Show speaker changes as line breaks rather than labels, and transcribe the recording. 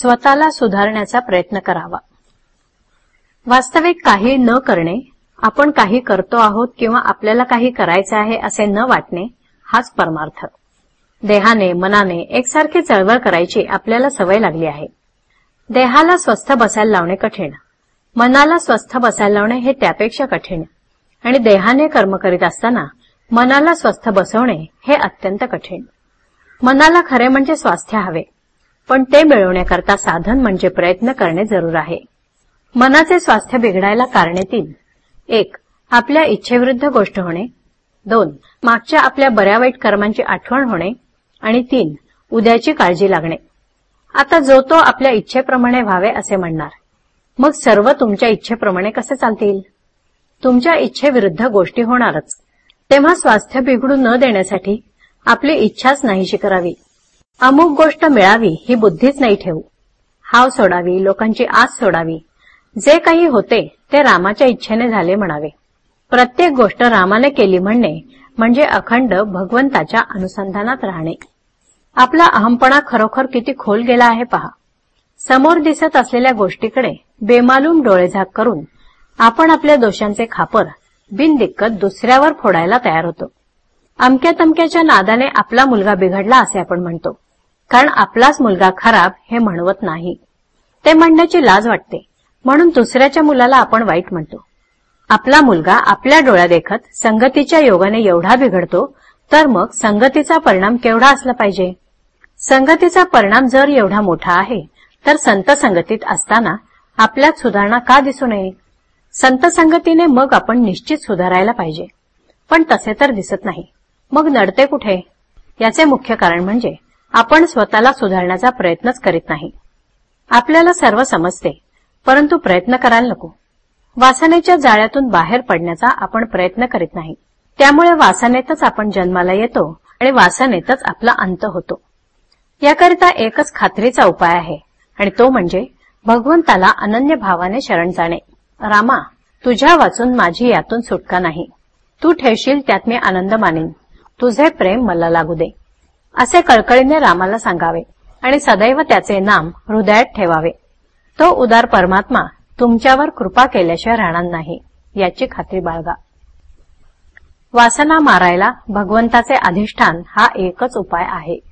स्वतःला सुधारण्याचा प्रयत्न करावा. वास्तविक काही न करणे आपण काही करतो आहोत किंवा आपल्याला काही करायचे आहे असे न वाटणे हाच परमार्थ. देहाने मनाने एकसारखी चळवळ करायची आपल्याला सवय लागली आहे. देहाला स्वस्थ बसायला लावणे कठीण. मनाला स्वस्थ बसायला लावणे हे त्यापेक्षा कठीण. आणि देहाने कर्म करीत असताना मनाला स्वस्थ बसवणे हे अत्यंत कठीण. मनाला खरे म्हणजे स्वास्थ्य हवे. पण ते मिळवण्याकरता साधन म्हणजे प्रयत्न करणे जरूर आहे. मनाचे स्वास्थ्य बिघडायला कारणे तीन. एक आपल्या इच्छेविरुद्ध गोष्ट होणे. दोन मागच्या आपल्या बऱ्या वाईट कर्मांची आठवण होणे. आणि तीन उद्याची काळजी लागणे. आता जो तो आपल्या इच्छेप्रमाणे व्हावे असे म्हणणार. मग सर्व तुमच्या इच्छेप्रमाणे कसे चालतील? तुमच्या इच्छेविरुद्ध गोष्टी होणारच. तेव्हा स्वास्थ्य बिघडू न देण्यासाठी आपली इच्छाच नाहीशी करावी. अमुक गोष्ट मिळावी ही बुद्धीच नाही ठेवू. हाव सोडावी लोकांची आस सोडावी. जे काही होते ते रामाच्या इच्छेने झाले म्हणावे. प्रत्येक गोष्ट रामाने केली म्हणणे म्हणजे अखंड भगवंताच्या अनुसंधानात राहणे. आपला अहमपणा खरोखर किती खोल गेला आहे पहा. समोर दिसत असलेल्या गोष्टीकडे बेमालूम डोळेझाक करून आपण आपल्या दोषांचे खापर बिनदिक्कत दुसऱ्यावर फोडायला तयार होतो. अमक्या तमक्याच्या नादाने आपला मुलगा बिघडला असे आपण म्हणतो. कारण आपलाच मुलगा खराब हे म्हणवत नाही. ते म्हणण्याची लाज वाटते. म्हणून दुसऱ्याच्या मुलाला आपण वाईट म्हणतो. आपला मुलगा आपल्या डोळ्या देखत संगतीच्या योगाने एवढा बिघडतो तर मग संगतीचा परिणाम केवढा असला पाहिजे? संगतीचा परिणाम जर एवढा मोठा आहे तर संत संगतीत असताना आपल्यात सुधारणा का दिसू नये? संत संगतीने मग आपण निश्चित सुधारायला पाहिजे. पण तसे तर दिसत नाही. मग नडते कुठे? याचे मुख्य कारण म्हणजे आपण स्वतःला सुधारण्याचा प्रयत्नच करीत नाही. आपल्याला सर्व समजते परंतु प्रयत्न करायला नको. वासनेच्या जाळ्यातून बाहेर पडण्याचा आपण प्रयत्न करीत नाही. त्यामुळे वासनेतच आपण जन्माला येतो आणि वासनेतच आपला अंत होतो. याकरिता एकच खात्रीचा उपाय आहे आणि तो म्हणजे भगवंताला अनन्य भावाने शरण जाणे. रामा तुझ्या वाचून माझी यातून सुटका नाही. तू ठेवशील त्यात मी आनंद मानेन. तुझे प्रेम मला लागू दे. असे कळकळीने रामाला सांगावे आणि सदैव त्याचे नाम हृदयात ठेवावे. तो उदार परमात्मा तुमच्यावर कृपा केल्याशिवाय राहणार नाही याची खात्री बाळगा. वासना मारायला भगवंताचे अधिष्ठान हा एकच उपाय आहे.